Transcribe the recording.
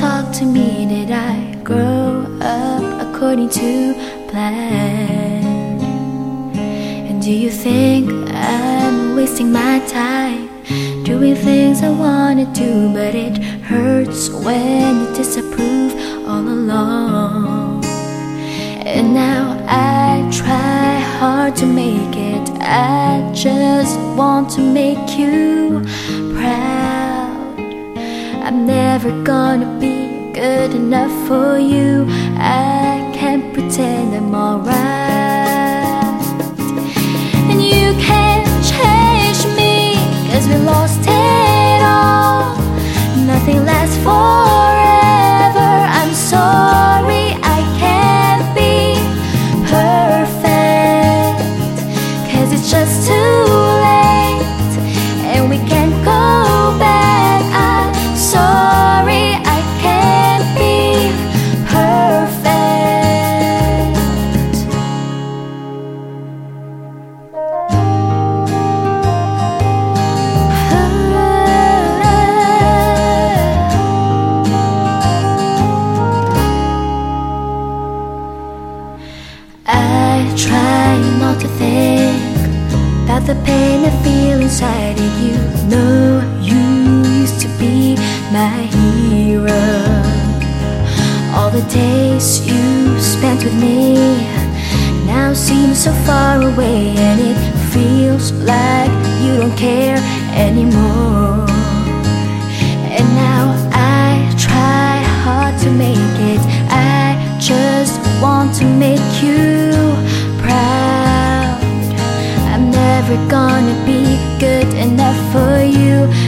did I grow up according to plan? And do you think I'm wasting my time doing things I wanna do, but it hurts when you disapprove all along? And now I try hard to make it. I just want to make you proud. Never gonna be good enough for you. I can't pretend I'm alright. The pain I feel inside of you. Know you used to be my hero. All the days you spent with me now seem so far away, and it feels like you don't care anymore. And now I try hard to make it. I just want to make you never gonna be good enough for you.